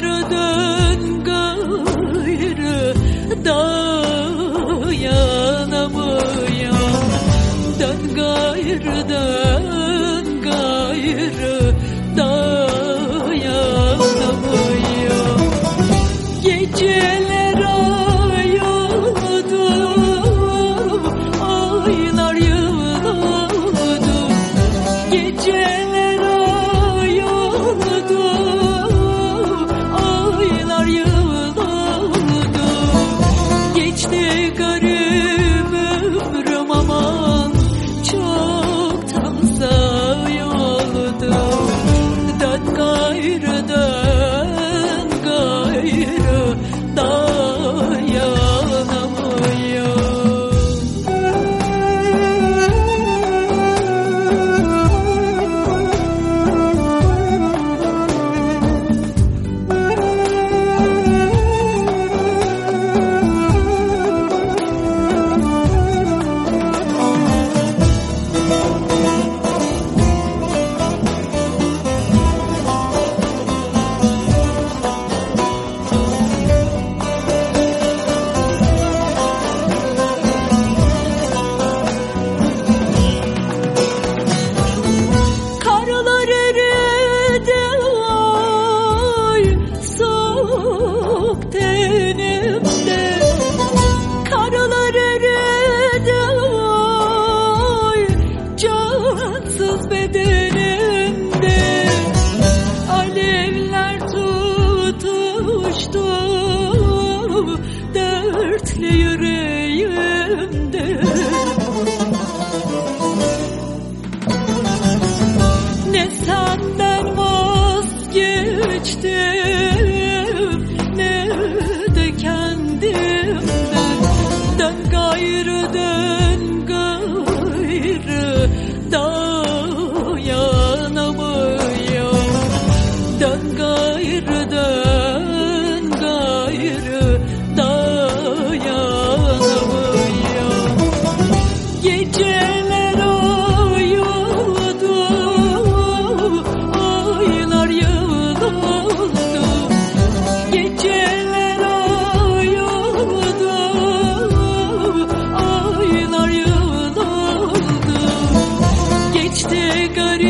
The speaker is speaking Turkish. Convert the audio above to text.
gayrı dön gayrı dayanamıyor dön gayrı dön. önünde alevler tutuştu. Dertli yürek Dön gayrı dön gayrı dayanamıyor aylar yıldı Geceler uyudu aylar yıldı Geçti garip